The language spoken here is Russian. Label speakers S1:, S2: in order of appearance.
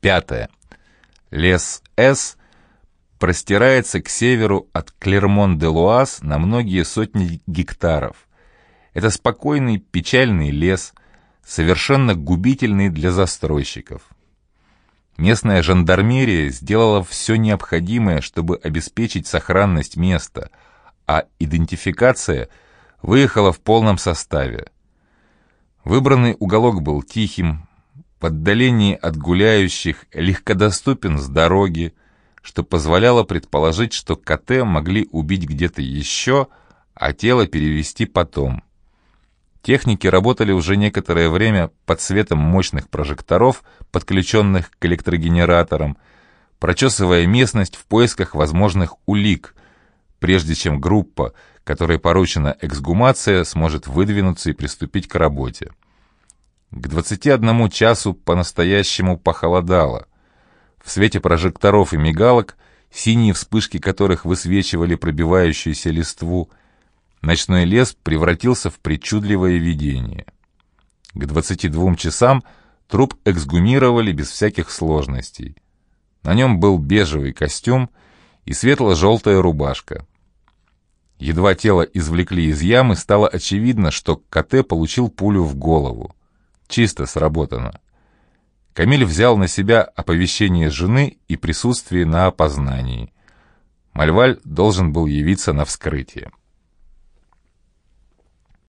S1: Пятое. Лес С простирается к северу от Клермон-де-Луаз на многие сотни гектаров. Это спокойный, печальный лес, совершенно губительный для застройщиков. Местная жандармерия сделала все необходимое, чтобы обеспечить сохранность места, а идентификация выехала в полном составе. Выбранный уголок был тихим, в отдалении от гуляющих, легкодоступен с дороги, что позволяло предположить, что КТ могли убить где-то еще, а тело перевести потом. Техники работали уже некоторое время под светом мощных прожекторов, подключенных к электрогенераторам, прочесывая местность в поисках возможных улик, прежде чем группа, которой поручена эксгумация, сможет выдвинуться и приступить к работе. К 21 часу по-настоящему похолодало. В свете прожекторов и мигалок, синие вспышки которых высвечивали пробивающуюся листву, Ночной лес превратился в причудливое видение. К 22 часам труп эксгумировали без всяких сложностей. На нем был бежевый костюм и светло-желтая рубашка. Едва тело извлекли из ямы, стало очевидно, что КТ получил пулю в голову. Чисто сработано. Камиль взял на себя оповещение жены и присутствие на опознании. Мальваль должен был явиться на вскрытие.